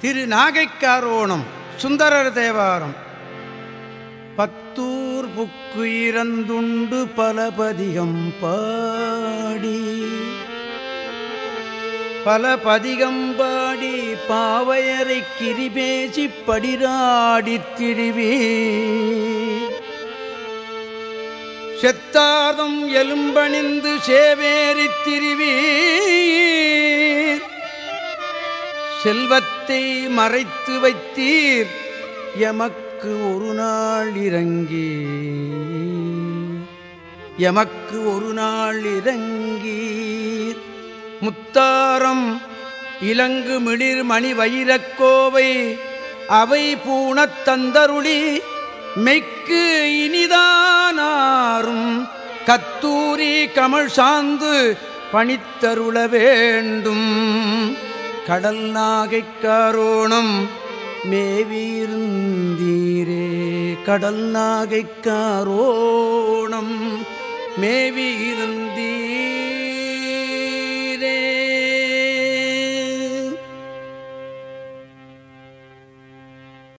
திரு நாகைக்காரோணம் சுந்தரர் தேவாரம். பத்தூர் புக்கு இறந்துண்டு பலபதிகம் பாடி. பல பதிகம் பாடி பாவையரை கிரிபேசி படிராடி திரிவே செத்தாதம் எலும்பணிந்து சேவேரித் திரிவீர். செல்வத்தை மறைத்து வைத்தீர் எமக்கு ஒரு நாள் இறங்கி. எமக்கு ஒரு நாள் இறங்கீர் முத்தாரம் இலங்கு மிளிர் மணி வைரக்கோவை அவை பூணத் தந்தருளி மெய்க்கு இனிதானாரும் கத்தூரி கமல் சாந்து பணித்தருள வேண்டும். கடல் நாகைக்காரோணம் மேவீர்ந்தீரே. கடல் நாகைக்காரோணம் மேவீர்ந்தீர்.